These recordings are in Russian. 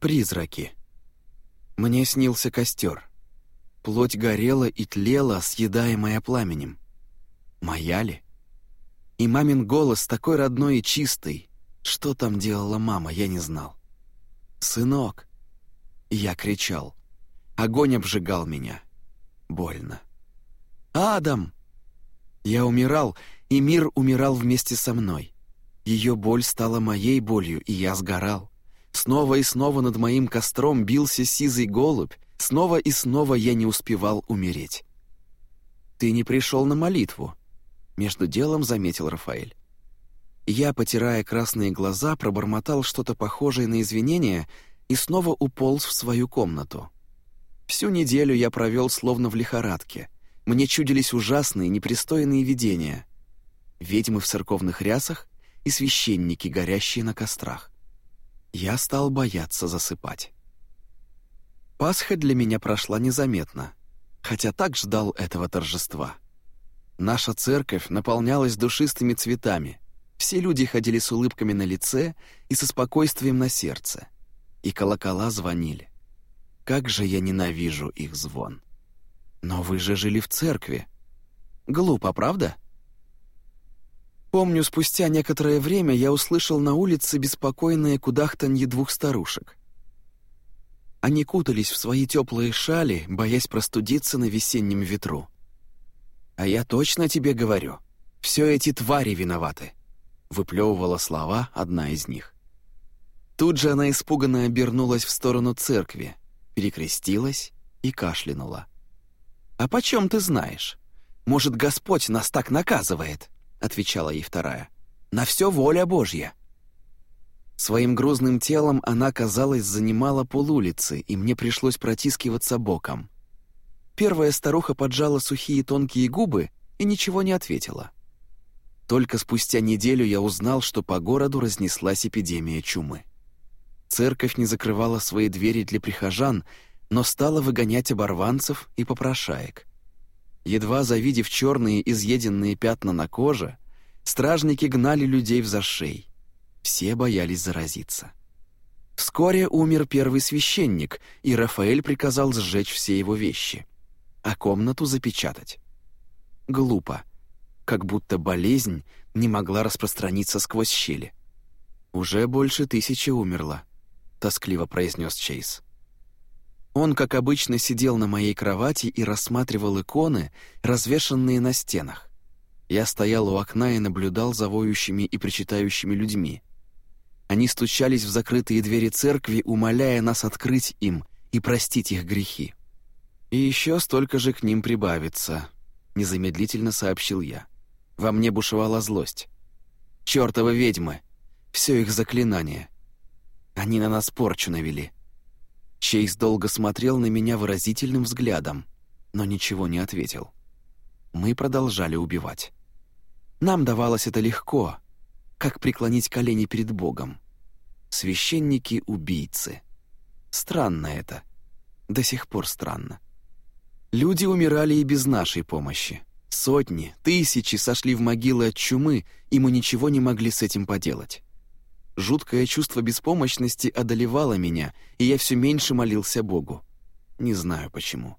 Призраки. Мне снился костер. Плоть горела и тлела, съедаемая пламенем. Моя ли? И мамин голос такой родной и чистый. Что там делала мама, я не знал. «Сынок!» Я кричал. Огонь обжигал меня. Больно. «Адам!» Я умирал, и мир умирал вместе со мной. Ее боль стала моей болью, и я сгорал. Снова и снова над моим костром бился сизый голубь, снова и снова я не успевал умереть. «Ты не пришел на молитву», — между делом заметил Рафаэль. Я, потирая красные глаза, пробормотал что-то похожее на извинение и снова уполз в свою комнату. Всю неделю я провел словно в лихорадке. Мне чудились ужасные, непристойные видения. Ведьмы в церковных рясах и священники, горящие на кострах. Я стал бояться засыпать. Пасха для меня прошла незаметно, хотя так ждал этого торжества. Наша церковь наполнялась душистыми цветами. Все люди ходили с улыбками на лице и со спокойствием на сердце. И колокола звонили. Как же я ненавижу их звон. Но вы же жили в церкви. Глупо, правда? Помню, спустя некоторое время я услышал на улице беспокойное кудахтанье двух старушек. Они кутались в свои теплые шали, боясь простудиться на весеннем ветру. «А я точно тебе говорю, все эти твари виноваты», — выплевывала слова одна из них. Тут же она испуганно обернулась в сторону церкви, перекрестилась и кашлянула. «А почем ты знаешь? Может, Господь нас так наказывает?» — отвечала ей вторая. «На все воля Божья». Своим грузным телом она, казалось, занимала полулицы, и мне пришлось протискиваться боком. Первая старуха поджала сухие тонкие губы и ничего не ответила. Только спустя неделю я узнал, что по городу разнеслась эпидемия чумы. Церковь не закрывала свои двери для прихожан, но стала выгонять оборванцев и попрошаек. Едва завидев черные изъеденные пятна на коже, стражники гнали людей в зашей. Все боялись заразиться. Вскоре умер первый священник, и Рафаэль приказал сжечь все его вещи, а комнату запечатать. Глупо, как будто болезнь не могла распространиться сквозь щели. Уже больше тысячи умерло. — тоскливо произнес Чейз. Он, как обычно, сидел на моей кровати и рассматривал иконы, развешанные на стенах. Я стоял у окна и наблюдал за воющими и причитающими людьми. Они стучались в закрытые двери церкви, умоляя нас открыть им и простить их грехи. «И еще столько же к ним прибавится», — незамедлительно сообщил я. Во мне бушевала злость. «Чёртовы ведьмы! Все их заклинания!» Они на нас порчу навели». Чейз долго смотрел на меня выразительным взглядом, но ничего не ответил. Мы продолжали убивать. Нам давалось это легко, как преклонить колени перед Богом. Священники-убийцы. Странно это. До сих пор странно. Люди умирали и без нашей помощи. Сотни, тысячи сошли в могилы от чумы, и мы ничего не могли с этим поделать. Жуткое чувство беспомощности одолевало меня, и я все меньше молился Богу. Не знаю почему.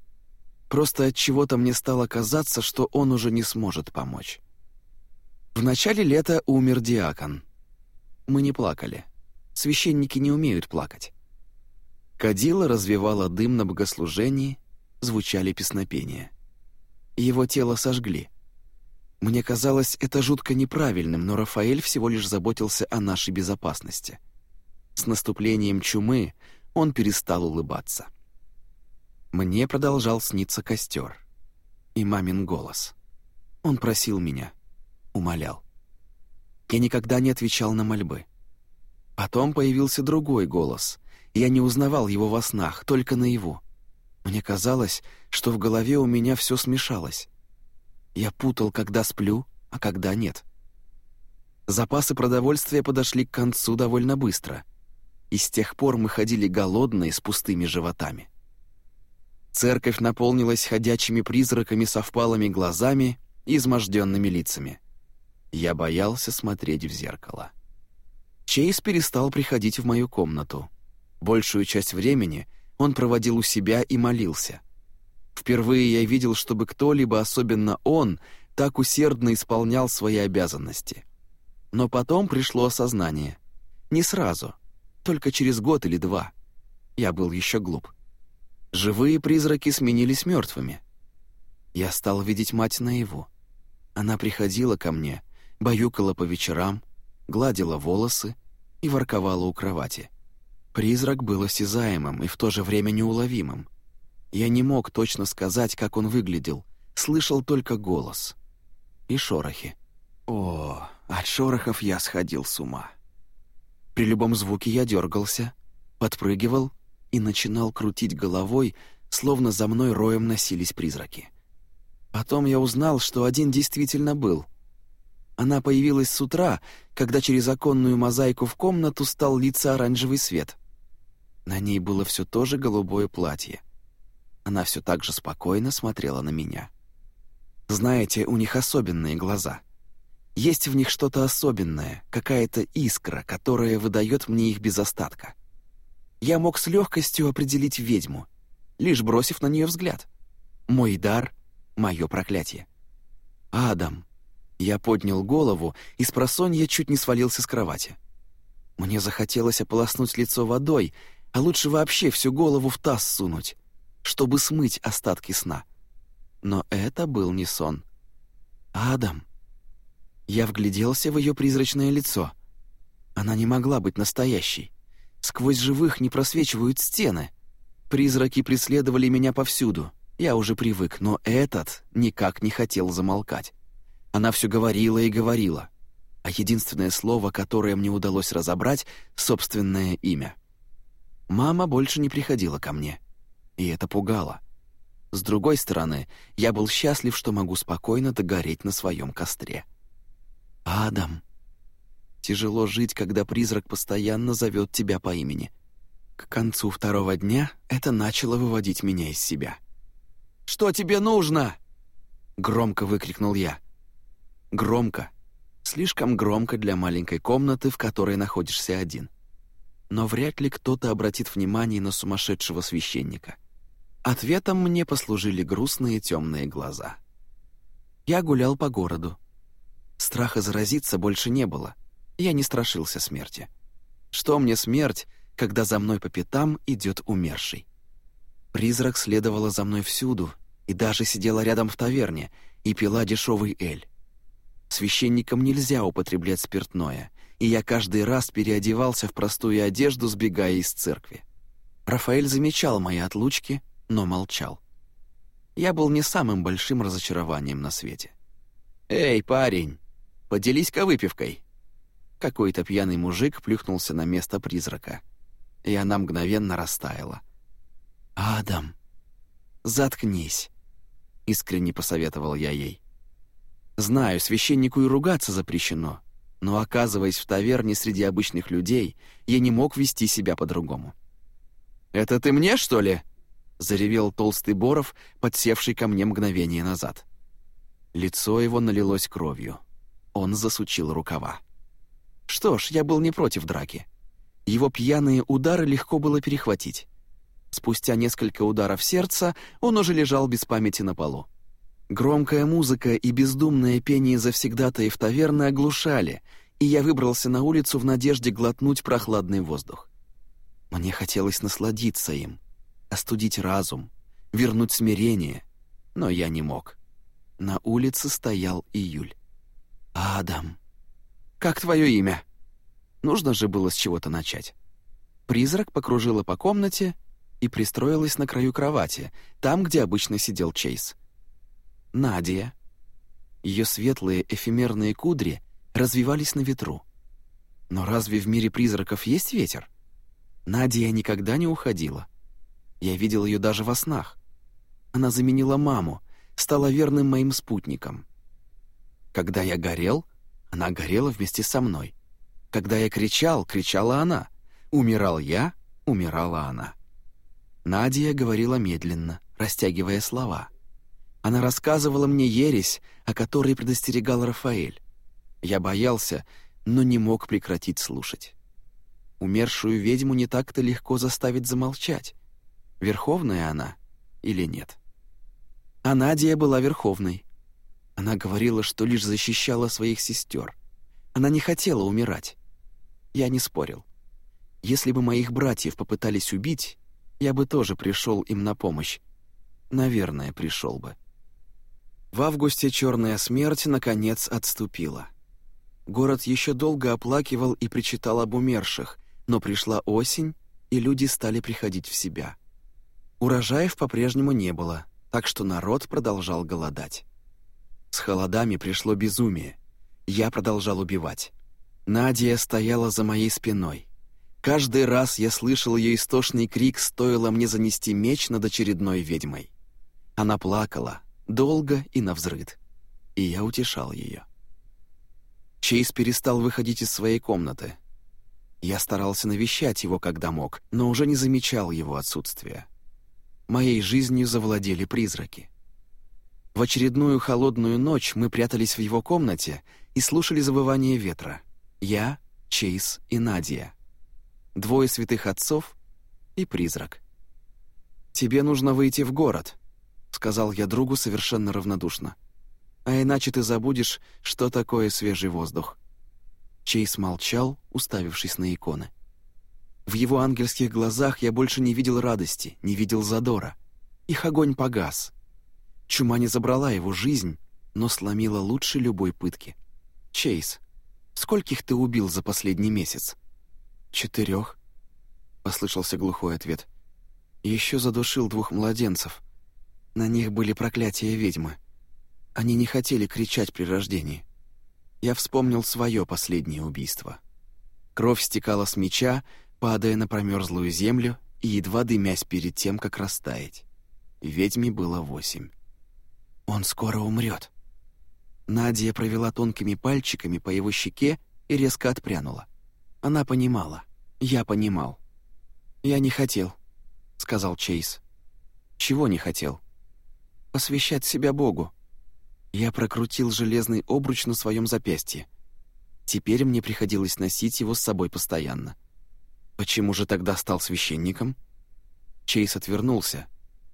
Просто от чего-то мне стало казаться, что он уже не сможет помочь. В начале лета умер диакон. Мы не плакали. Священники не умеют плакать. Кадила развивала дым на богослужении, звучали песнопения. Его тело сожгли — мне казалось это жутко неправильным, но Рафаэль всего лишь заботился о нашей безопасности. С наступлением чумы он перестал улыбаться. Мне продолжал сниться костер. И мамин голос. Он просил меня, умолял. Я никогда не отвечал на мольбы. Потом появился другой голос. Я не узнавал его во снах, только наяву. Мне казалось, что в голове у меня все смешалось. Я путал, когда сплю, а когда нет. Запасы продовольствия подошли к концу довольно быстро, и с тех пор мы ходили голодные с пустыми животами. Церковь наполнилась ходячими призраками со впалыми глазами и изможденными лицами. Я боялся смотреть в зеркало. Чейз перестал приходить в мою комнату. Большую часть времени он проводил у себя и молился. Впервые я видел, чтобы кто-либо, особенно он, так усердно исполнял свои обязанности. Но потом пришло осознание. Не сразу, только через год или два. Я был еще глуп. Живые призраки сменились мертвыми. Я стал видеть мать наяву. Она приходила ко мне, баюкала по вечерам, гладила волосы и ворковала у кровати. Призрак был осязаемым и в то же время неуловимым. Я не мог точно сказать, как он выглядел, слышал только голос. И шорохи. О, от шорохов я сходил с ума. При любом звуке я дергался, подпрыгивал и начинал крутить головой, словно за мной роем носились призраки. Потом я узнал, что один действительно был. Она появилась с утра, когда через оконную мозаику в комнату стал литься оранжевый свет. На ней было все то же голубое платье. Она все так же спокойно смотрела на меня. Знаете, у них особенные глаза. Есть в них что-то особенное, какая-то искра, которая выдает мне их без остатка. Я мог с легкостью определить ведьму, лишь бросив на нее взгляд. Мой дар — мое проклятие. «Адам!» Я поднял голову и с просонья чуть не свалился с кровати. Мне захотелось ополоснуть лицо водой, а лучше вообще всю голову в таз сунуть, чтобы смыть остатки сна. Но это был не сон. «Адам!» Я вгляделся в ее призрачное лицо. Она не могла быть настоящей. Сквозь живых не просвечивают стены. Призраки преследовали меня повсюду. Я уже привык, но этот никак не хотел замолкать. Она все говорила и говорила. А единственное слово, которое мне удалось разобрать — собственное имя. Мама больше не приходила ко мне. И это пугало. С другой стороны, я был счастлив, что могу спокойно догореть на своем костре. «Адам», Тяжело жить, когда призрак постоянно зовет тебя по имени. К концу второго дня это начало выводить меня из себя. «Что тебе нужно?» Громко выкрикнул я. Громко. Слишком громко для маленькой комнаты, в которой находишься один. Но вряд ли кто-то обратит внимание на сумасшедшего священника. Ответом мне послужили грустные темные глаза. Я гулял по городу. Страха заразиться больше не было — я не страшился смерти. Что мне смерть, когда за мной по пятам идет умерший? Призрак следовала за мной всюду и даже сидела рядом в таверне и пила дешевый эль. Священникам нельзя употреблять спиртное, и я каждый раз переодевался в простую одежду, сбегая из церкви. Рафаэль замечал мои отлучки, но молчал. Я был не самым большим разочарованием на свете. «Эй, парень, поделись-ка выпивкой», какой-то пьяный мужик плюхнулся на место призрака, и она мгновенно растаяла. «Адам, заткнись», — искренне посоветовал я ей. «Знаю, священнику и ругаться запрещено, но, оказываясь в таверне среди обычных людей, я не мог вести себя по-другому». «Это ты мне, что ли?» — заревел толстый Боров, подсевший ко мне мгновение назад. Лицо его налилось кровью. Он засучил рукава. Что ж, я был не против драки. Его пьяные удары легко было перехватить. Спустя несколько ударов сердца он уже лежал без памяти на полу. Громкая музыка и бездумное пение завсегдатаев таверны оглушали, и я выбрался на улицу в надежде глотнуть прохладный воздух. Мне хотелось насладиться им, остудить разум, вернуть смирение, но я не мог. На улице стоял июль. «Адам», «Как твое имя?» Нужно же было с чего-то начать. Призрак покружила по комнате и пристроилась на краю кровати, там, где обычно сидел Чейз. Надя. Ее светлые эфемерные кудри развивались на ветру. Но разве в мире призраков есть ветер? Надя никогда не уходила. Я видел ее даже во снах. Она заменила маму, стала верным моим спутником. Когда я горел, она горела вместе со мной. Когда я кричал, кричала она. Умирал я, умирала она. Надя говорила медленно, растягивая слова. Она рассказывала мне ересь, о которой предостерегал Рафаэль. Я боялся, но не мог прекратить слушать. Умершую ведьму не так-то легко заставить замолчать. Верховная она или нет? А Надя была верховной. Она говорила, что лишь защищала своих сестер. Она не хотела умирать. Я не спорил. Если бы моих братьев попытались убить, я бы тоже пришел им на помощь. Наверное, пришел бы. В августе черная смерть, наконец, отступила. Город еще долго оплакивал и причитал об умерших, но пришла осень, и люди стали приходить в себя. Урожаев по-прежнему не было, так что народ продолжал голодать. С холодами пришло безумие. Я продолжал убивать. Надя стояла за моей спиной. Каждый раз я слышал ее истошный крик, стоило мне занести меч над очередной ведьмой. Она плакала, долго и навзрыд. И я утешал ее. Чейз перестал выходить из своей комнаты. Я старался навещать его, когда мог, но уже не замечал его отсутствия. Моей жизнью завладели призраки. В очередную холодную ночь мы прятались в его комнате и слушали завывание ветра. Я, Чейз и Надя. Двое святых отцов и призрак. «Тебе нужно выйти в город», — сказал я другу совершенно равнодушно. «А иначе ты забудешь, что такое свежий воздух». Чейз молчал, уставившись на иконы. В его ангельских глазах я больше не видел радости, не видел задора. Их огонь погас. Чума не забрала его жизнь, но сломила лучше любой пытки. «Чейз, скольких ты убил за последний месяц?» «Четырех», — послышался глухой ответ. «Еще задушил двух младенцев. На них были проклятия ведьмы. Они не хотели кричать при рождении. Я вспомнил свое последнее убийство. Кровь стекала с меча, падая на промерзлую землю и едва дымясь перед тем, как растаять. Ведьме было восемь. «Он скоро умрет». Надя провела тонкими пальчиками по его щеке и резко отпрянула. Она понимала. Я понимал. «Я не хотел», — сказал Чейз. «Чего не хотел?» «Посвящать себя Богу». Я прокрутил железный обруч на своем запястье. Теперь мне приходилось носить его с собой постоянно. Почему же тогда стал священником? Чейз отвернулся.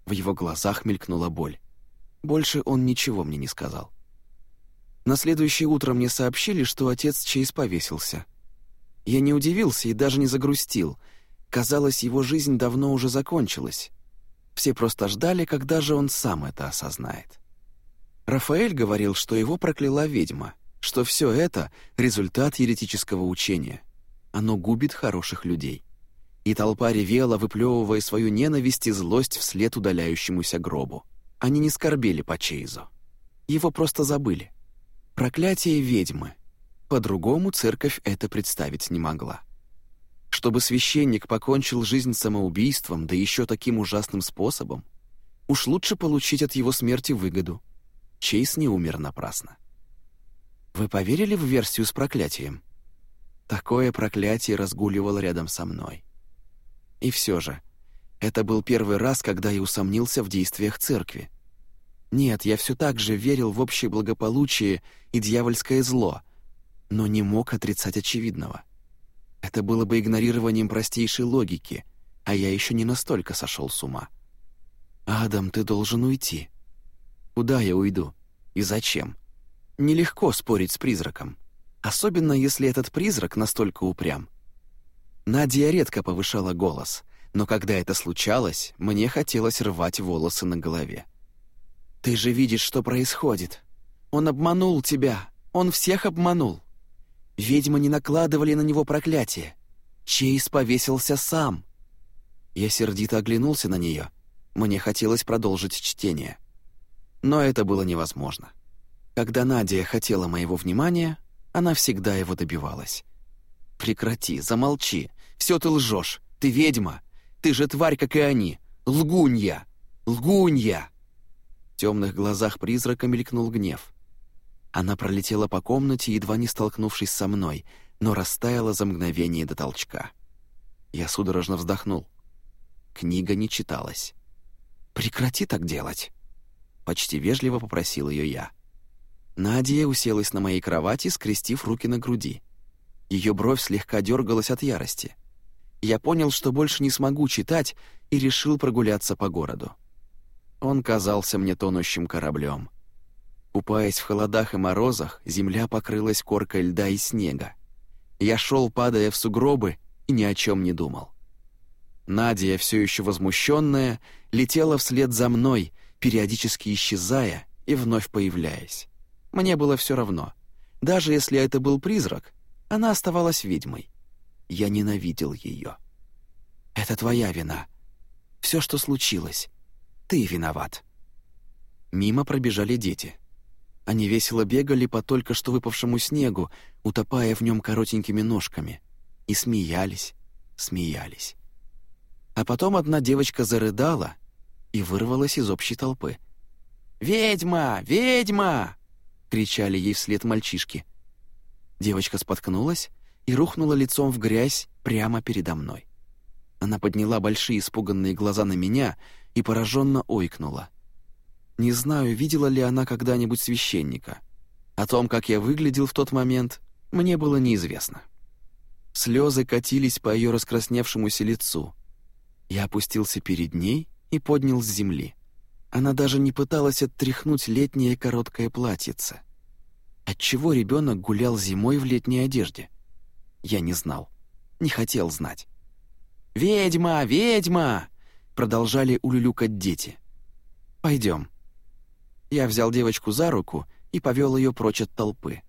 В его глазах мелькнула боль. Больше он ничего мне не сказал. На следующее утро мне сообщили, что отец Чейз повесился. Я не удивился и даже не загрустил. Казалось, его жизнь давно уже закончилась. Все просто ждали, когда же он сам это осознает. Рафаэль говорил, что его прокляла ведьма, что все это — результат еретического учения. Оно губит хороших людей. И толпа ревела, выплевывая свою ненависть и злость вслед удаляющемуся гробу. Они не скорбели по Чейзу. Его просто забыли. Проклятие ведьмы. По-другому церковь это представить не могла. Чтобы священник покончил жизнь самоубийством, да еще таким ужасным способом, уж лучше получить от его смерти выгоду. Чейз не умер напрасно. Вы поверили в версию с проклятием? Такое проклятие разгуливало рядом со мной. И все же, это был первый раз, когда я усомнился в действиях церкви. Нет, я все так же верил в общее благополучие и дьявольское зло, но не мог отрицать очевидного. Это было бы игнорированием простейшей логики, а я еще не настолько сошел с ума. «Адам, ты должен уйти». «Куда я уйду? И зачем?» Нелегко спорить с призраком, особенно если этот призрак настолько упрям. Надя редко повышала голос, но когда это случалось, мне хотелось рвать волосы на голове. «Ты же видишь, что происходит. Он обманул тебя, он всех обманул. Ведьмы не накладывали на него проклятие. Чейз повесился сам». Я сердито оглянулся на нее. Мне хотелось продолжить чтение. Но это было невозможно. Когда Надя хотела моего внимания, она всегда его добивалась. «Прекрати, замолчи. Все ты лжешь. Ты ведьма. Ты же тварь, как и они. Лгунья! Лгунья!» В темных глазах призрака мелькнул гнев. Она пролетела по комнате, едва не столкнувшись со мной, но растаяла за мгновение до толчка. Я судорожно вздохнул. Книга не читалась. «Прекрати так делать!» Почти вежливо попросил ее я. Надя уселась на моей кровати, скрестив руки на груди. Ее бровь слегка дергалась от ярости. Я понял, что больше не смогу читать, и решил прогуляться по городу. Он казался мне тонущим кораблем. Купаясь в холодах и морозах, земля покрылась коркой льда и снега. Я шел, падая в сугробы, и ни о чем не думал. Надя, все еще возмущенная, летела вслед за мной, периодически исчезая и вновь появляясь. Мне было все равно. Даже если это был призрак, она оставалась ведьмой. Я ненавидел ее. «Это твоя вина. Все, что случилось. Ты виноват». Мимо пробежали дети. Они весело бегали по только что выпавшему снегу, утопая в нем коротенькими ножками. И смеялись, смеялись. А потом одна девочка зарыдала и вырвалась из общей толпы. «Ведьма! Ведьма!» — кричали ей вслед мальчишки. Девочка споткнулась и рухнула лицом в грязь прямо передо мной. Она подняла большие испуганные глаза на меня и пораженно ойкнула. Не знаю, видела ли она когда-нибудь священника. О том, как я выглядел в тот момент, мне было неизвестно. Слезы катились по ее раскрасневшемуся лицу — я опустился перед ней и поднял с земли. Она даже не пыталась оттряхнуть летнее короткое платьице. Отчего ребенок гулял зимой в летней одежде? Я не знал. Не хотел знать. «Ведьма! Ведьма!» Продолжали улюлюкать дети. «Пойдем». Я взял девочку за руку и повел ее прочь от толпы.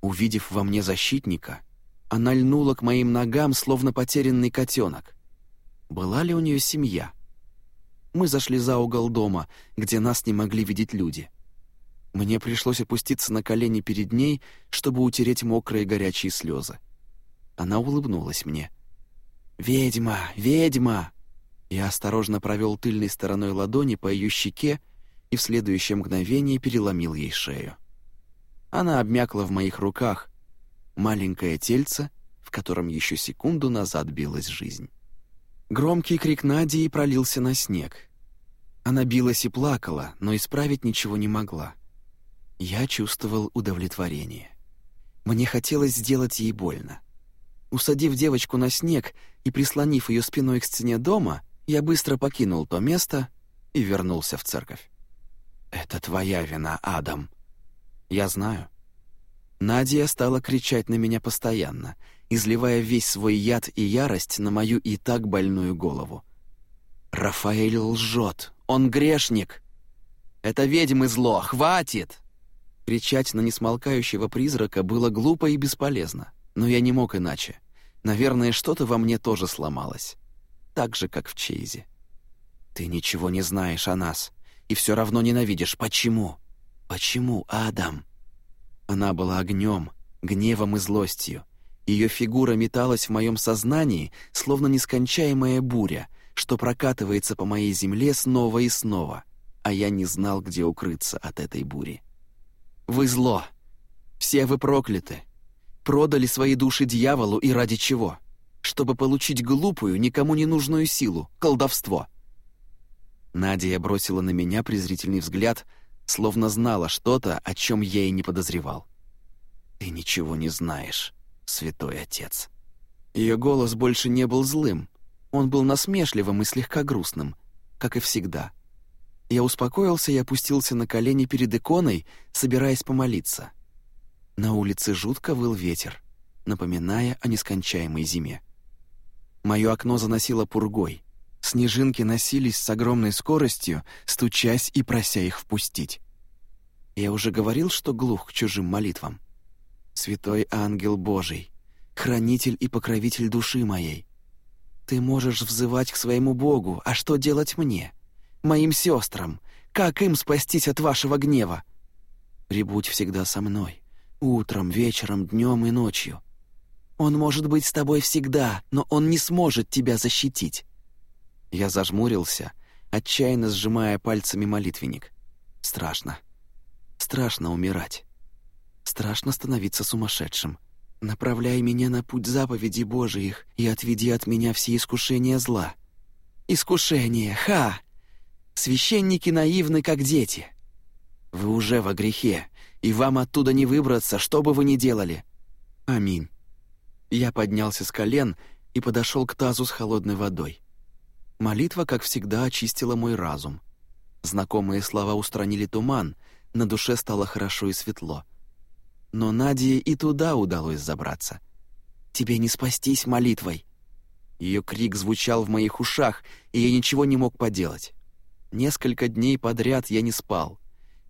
Увидев во мне защитника, она льнула к моим ногам, словно потерянный котенок была ли у нее семья. Мы зашли за угол дома, где нас не могли видеть люди. Мне пришлось опуститься на колени перед ней, чтобы утереть мокрые горячие слезы. Она улыбнулась мне. «Ведьма! Ведьма!» Я осторожно провел тыльной стороной ладони по ее щеке и в следующее мгновение переломил ей шею. Она обмякла в моих руках, маленькое тельце, в котором еще секунду назад билась жизнь. Громкий крик Надии пролился на снег. Она билась и плакала, но исправить ничего не могла. Я чувствовал удовлетворение. Мне хотелось сделать ей больно. Усадив девочку на снег и прислонив ее спиной к стене дома, я быстро покинул то место и вернулся в церковь. «Это твоя вина, Адам». «Я знаю». Надя стала кричать на меня постоянно — изливая весь свой яд и ярость на мою и так больную голову. «Рафаэль лжет! Он грешник! Это ведьмы зло! Хватит!» Кричать на несмолкающего призрака было глупо и бесполезно, но я не мог иначе. Наверное, что-то во мне тоже сломалось. Так же, как в Чейзе. «Ты ничего не знаешь о нас, и все равно ненавидишь. Почему? Почему, Адам?» Она была огнем, гневом и злостью. Ее фигура металась в моем сознании, словно нескончаемая буря, что прокатывается по моей земле снова и снова, а я не знал, где укрыться от этой бури. «Вы зло! Все вы прокляты! Продали свои души дьяволу и ради чего? Чтобы получить глупую, никому не нужную силу, колдовство!» Надя бросила на меня презрительный взгляд, словно знала что-то, о чем я и не подозревал. «Ты ничего не знаешь», святой отец». Ее голос больше не был злым, он был насмешливым и слегка грустным, как и всегда. Я успокоился и опустился на колени перед иконой, собираясь помолиться. На улице жутко выл ветер, напоминая о нескончаемой зиме. Мое окно заносило пургой. Снежинки носились с огромной скоростью, стучась и прося их впустить. Я уже говорил, что глух к чужим молитвам святой ангел Божий, хранитель и покровитель души моей. Ты можешь взывать к своему Богу, а что делать мне, моим сестрам? Как им спастись от вашего гнева? Прибудь всегда со мной, утром, вечером, днем и ночью. Он может быть с тобой всегда, но он не сможет тебя защитить». Я зажмурился, отчаянно сжимая пальцами молитвенник. Страшно. Страшно умирать. Страшно становиться сумасшедшим. Направляй меня на путь заповедей Божиих и отведи от меня все искушения зла. Искушение, ха! Священники наивны, как дети. Вы уже во грехе, и вам оттуда не выбраться, что бы вы ни делали. Аминь. Я поднялся с колен, и подошел к тазу с холодной водой. Молитва, как всегда, очистила мой разум. Знакомые слова устранили туман, на душе стало хорошо и светло. Но Наде и туда удалось забраться. «Тебе не спастись молитвой!» Ее крик звучал в моих ушах, и я ничего не мог поделать. Несколько дней подряд я не спал.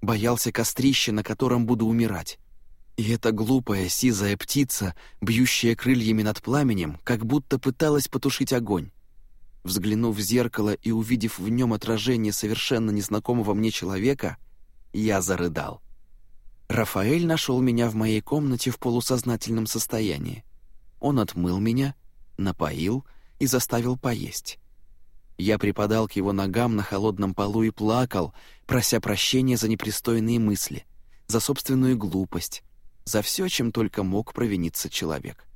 Боялся кострища, на котором буду умирать. И эта глупая сизая птица, бьющая крыльями над пламенем, как будто пыталась потушить огонь. Взглянув в зеркало и увидев в нем отражение совершенно незнакомого мне человека, я зарыдал. Рафаэль нашел меня в моей комнате в полусознательном состоянии. Он отмыл меня, напоил и заставил поесть. Я припадал к его ногам на холодном полу и плакал, прося прощения за непристойные мысли, за собственную глупость, за все, чем только мог провиниться человек.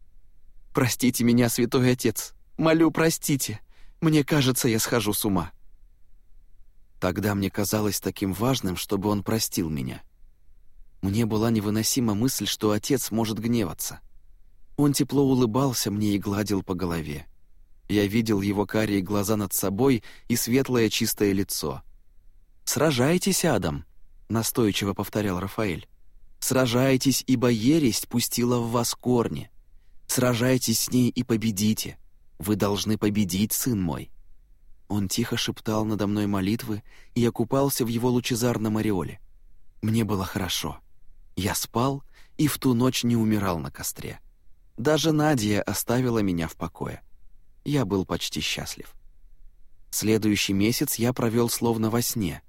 «Простите меня, святой отец! Молю, простите! Мне кажется, я схожу с ума!» Тогда мне казалось таким важным, чтобы он простил меня. Мне была невыносима мысль, что отец может гневаться. Он тепло улыбался мне и гладил по голове. Я видел его карие глаза над собой и светлое чистое лицо. «Сражайтесь, Адам!» — настойчиво повторял Рафаэль. Сражайтесь, ибо ересь пустила в вас корни. Сражайтесь с ней и победите. Вы должны победить, сын мой». Он тихо шептал надо мной молитвы, и я купался в его лучезарном ореоле. Мне было хорошо. Я спал и в ту ночь не умирал на костре. Даже Надя оставила меня в покое. Я был почти счастлив. Следующий месяц я провел словно во сне,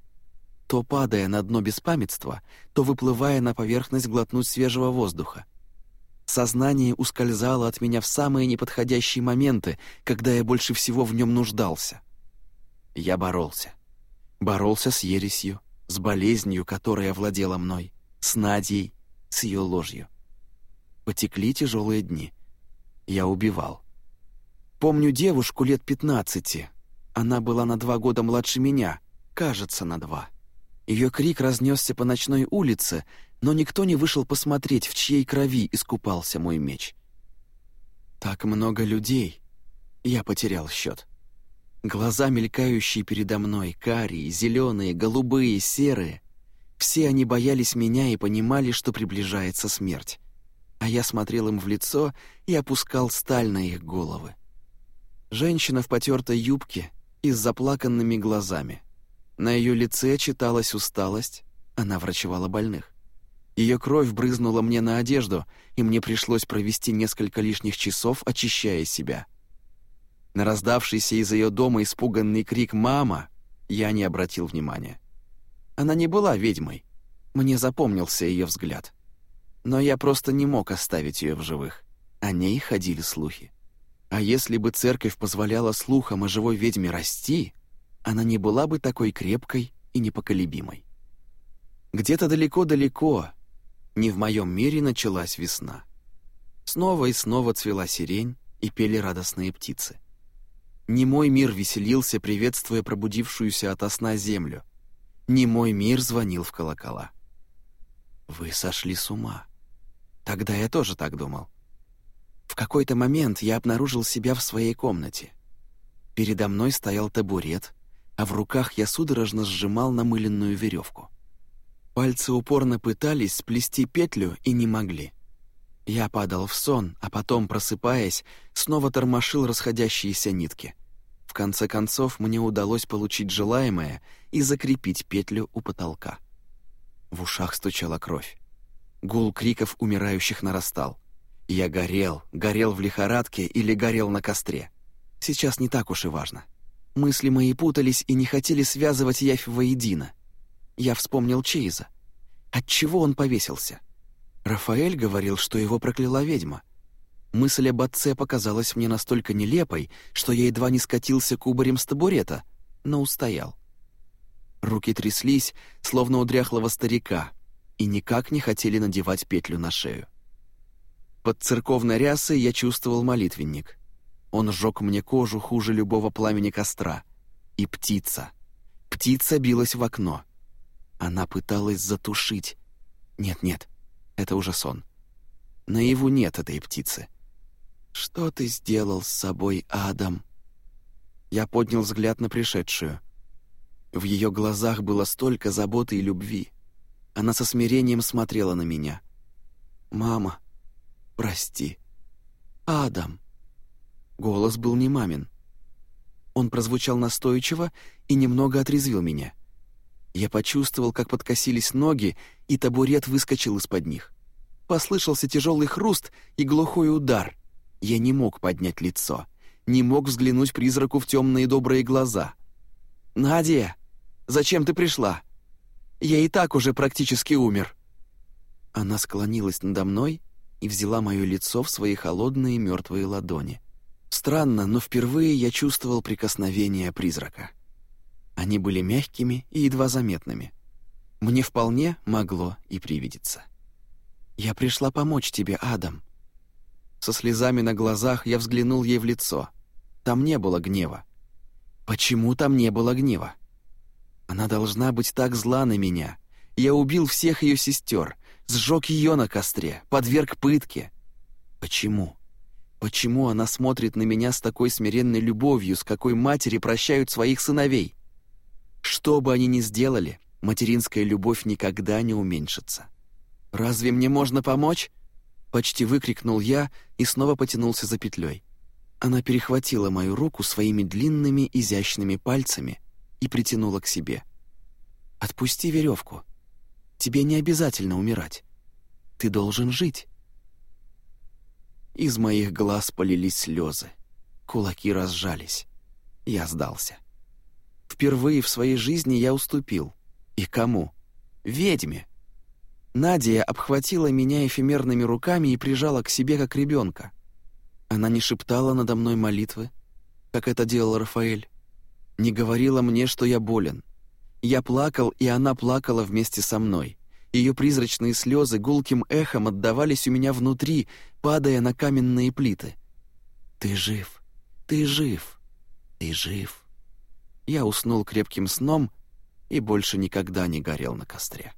то падая на дно беспамятства, то выплывая на поверхность глотнуть свежего воздуха. Сознание ускользало от меня в самые неподходящие моменты, когда я больше всего в нем нуждался. Я боролся. Боролся с ересью, с болезнью, которая владела мной, с Надей, с ее ложью. Потекли тяжелые дни. Я убивал. Помню девушку лет пятнадцати. Она была на два года младше меня, кажется, на два. Ее крик разнесся по ночной улице, но никто не вышел посмотреть, в чьей крови искупался мой меч. Так много людей. Я потерял счет. Глаза, мелькающие передо мной, карие, зеленые, голубые, серые. Все они боялись меня и понимали, что приближается смерть. А я смотрел им в лицо и опускал сталь на их головы. Женщина в потертой юбке и с заплаканными глазами — на ее лице читалась усталость, она врачевала больных. Ее кровь брызнула мне на одежду, и мне пришлось провести несколько лишних часов, очищая себя. На раздавшийся из ее дома испуганный крик «Мама!» я не обратил внимания. Она не была ведьмой. Мне запомнился ее взгляд. Но я просто не мог оставить ее в живых. О ней ходили слухи. А если бы церковь позволяла слухам о живой ведьме расти, она не была бы такой крепкой и непоколебимой. Где-то далеко-далеко, не в моем мире, началась весна. Снова и снова цвела сирень и пели радостные птицы. Не мой мир веселился, приветствуя пробудившуюся ото сна землю. Не мой мир звонил в колокола. Вы сошли с ума. Тогда я тоже так думал. В какой-то момент я обнаружил себя в своей комнате. Передо мной стоял табурет, а в руках я судорожно сжимал намыленную веревку. Пальцы упорно пытались сплести петлю и не могли. Я падал в сон, а потом, просыпаясь, снова тормошил расходящиеся нитки. Конце концов, мне удалось получить желаемое и закрепить петлю у потолка. В ушах стучала кровь. Гул криков умирающих нарастал. Я горел, горел в лихорадке или горел на костре. Сейчас не так уж и важно. Мысли мои путались и не хотели связывать явь воедино. Я вспомнил Чейза. Отчего он повесился? Рафаэль говорил, что его прокляла ведьма. Мысль об отце показалась мне настолько нелепой, что я едва не скатился кубарем с табурета, но устоял. Руки тряслись, словно у дряхлого старика, и никак не хотели надевать петлю на шею. Под церковной рясой я чувствовал молитвенник. Он сжег мне кожу хуже любого пламени костра. И птица. Птица билась в окно. Она пыталась затушить. Нет-нет, это уже сон. Наяву нет этой птицы. «Что ты сделал с собой, Адам?» Я поднял взгляд на пришедшую. В ее глазах было столько заботы и любви. Она со смирением смотрела на меня. «Мама, прости. Адам». Голос был не мамин. Он прозвучал настойчиво и немного отрезвил меня. Я почувствовал, как подкосились ноги, и табурет выскочил из-под них. Послышался тяжелый хруст и глухой удар. Я не мог поднять лицо, не мог взглянуть призраку в темные добрые глаза. «Надя, зачем ты пришла? Я и так уже практически умер». Она склонилась надо мной и взяла мое лицо в свои холодные мертвые ладони. Странно, но впервые я чувствовал прикосновение призрака. Они были мягкими и едва заметными. Мне вполне могло и привидеться. «Я пришла помочь тебе, Адам». Со слезами на глазах я взглянул ей в лицо. Там не было гнева. Почему там не было гнева? Она должна быть так зла на меня. Я убил всех ее сестер, сжег ее на костре, подверг пытке. Почему? Почему она смотрит на меня с такой смиренной любовью, с какой матери прощают своих сыновей? Что бы они ни сделали, материнская любовь никогда не уменьшится. «Разве мне можно помочь?» Почти выкрикнул я и снова потянулся за петлей. Она перехватила мою руку своими длинными изящными пальцами и притянула к себе. «Отпусти веревку. Тебе не обязательно умирать. Ты должен жить». Из моих глаз полились слезы. Кулаки разжались. Я сдался. Впервые в своей жизни я уступил. И кому? Ведьме. Надя обхватила меня эфемерными руками и прижала к себе, как ребенка. Она не шептала надо мной молитвы, как это делал Рафаэль. Не говорила мне, что я болен. Я плакал, и она плакала вместе со мной. Ее призрачные слезы гулким эхом отдавались у меня внутри, падая на каменные плиты. «Ты жив! Ты жив! Ты жив!» Я уснул крепким сном и больше никогда не горел на костре.